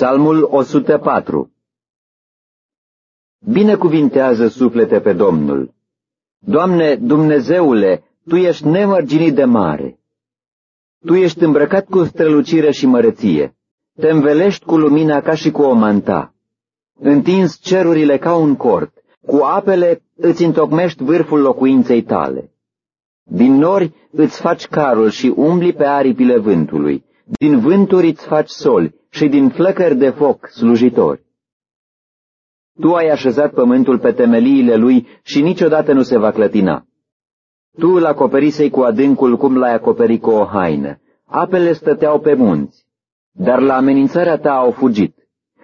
Psalmul 104 Binecuvintează suflete pe Domnul. Doamne, Dumnezeule, Tu ești nemărginit de mare. Tu ești îmbrăcat cu strălucire și măreție. Te învelești cu lumina ca și cu o manta. Întins cerurile ca un cort, cu apele îți întocmești vârful locuinței tale. Din nori îți faci carul și umbli pe aripile vântului. Din vânturi îți faci soli și din flăcări de foc slujitori. Tu ai așezat pământul pe temeliile lui și niciodată nu se va clătina. Tu îl acoperisei cu adâncul cum l-ai acoperit cu o haină. Apele stăteau pe munți, dar la amenințarea ta au fugit.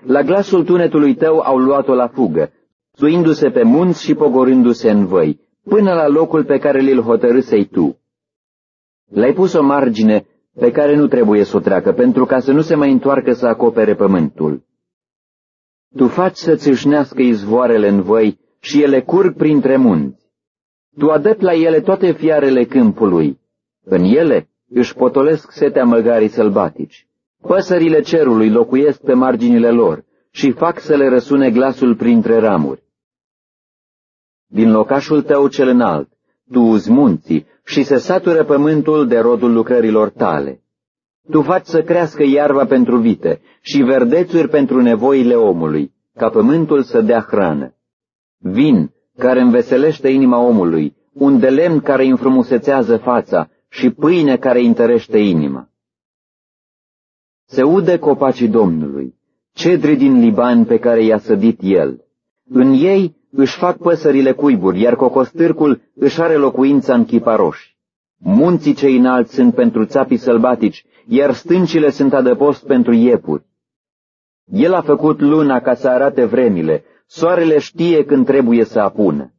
La glasul tunetului tău au luat-o la fugă, suindu-se pe munți și pogorându-se în văi, până la locul pe care l-l hotărâsei tu. Le-ai pus o margine pe care nu trebuie să o treacă, pentru ca să nu se mai întoarcă să acopere pământul. Tu faci să țâșnească izvoarele în văi și ele curg printre munți. Tu adăpi la ele toate fiarele câmpului. În ele își potolesc setea măgarii sălbatici. Păsările cerului locuiesc pe marginile lor și fac să le răsune glasul printre ramuri. Din locașul tău cel înalt, tu uzi munții și se satură pământul de rodul lucrărilor tale. Tu faci să crească iarba pentru vite și verdețuri pentru nevoile omului, ca pământul să dea hrană. Vin, care înveselește inima omului, un de lemn care înfrumusețează fața și pâine care întărește inima. Se ude copacii Domnului, cedri din Liban pe care i-a sădit el. În ei își fac păsările cuiburi, iar cocostârcul își are locuința în chiparoși. Munții cei înalți sunt pentru țapii sălbatici, iar stâncile sunt adăpost pentru iepuri. El a făcut luna ca să arate vremile, soarele știe când trebuie să apună.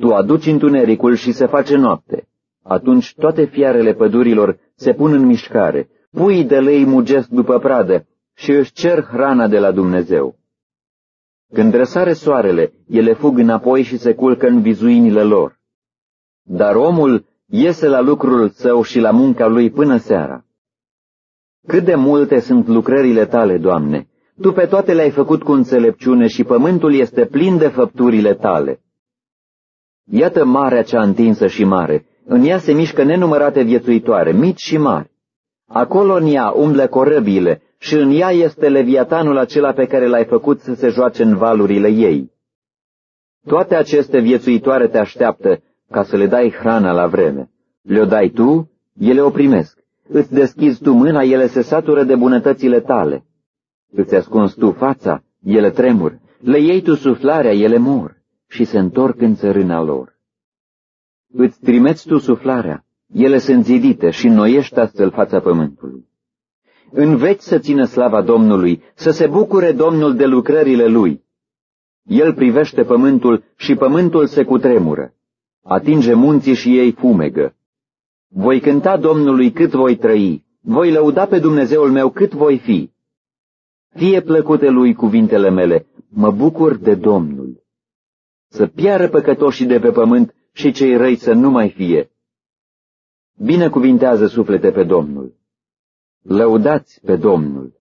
Tu aduci întunericul și se face noapte. Atunci toate fiarele pădurilor se pun în mișcare, puii de lei mugesc după pradă și își cer hrana de la Dumnezeu. Când răsare soarele, ele fug înapoi și se culcă în vizuinile lor. Dar omul iese la lucrul său și la munca lui până seara. Cât de multe sunt lucrările tale, Doamne! Tu pe toate le-ai făcut cu înțelepciune și pământul este plin de făpturile tale. Iată marea cea întinsă și mare, în ea se mișcă nenumărate viețuitoare, mici și mari. Acolo în ea umblă corăbiile și în ea este leviatanul acela pe care l-ai făcut să se joace în valurile ei. Toate aceste viețuitoare te așteaptă ca să le dai hrana la vreme. Le-o dai tu, ele o primesc. Îți deschizi tu mâna, ele se satură de bunătățile tale. Îți ascunzi tu fața, ele tremur. Le iei tu suflarea, ele mor și se întorc în țărâna lor. Îți trimeți tu suflarea, ele sunt zidite și înnoiești astfel fața pământului. Înveți să țină slava Domnului, să se bucure Domnul de lucrările Lui. El privește pământul și pământul se cutremură. Atinge munții și ei fumegă. Voi cânta Domnului cât voi trăi, voi lăuda pe Dumnezeul meu cât voi fi. Fie plăcute lui cuvintele mele, mă bucur de Domnul. Să piară păcătoșii de pe pământ și cei răi să nu mai fie. Binecuvintează suflete pe Domnul. Lăudați pe Domnul.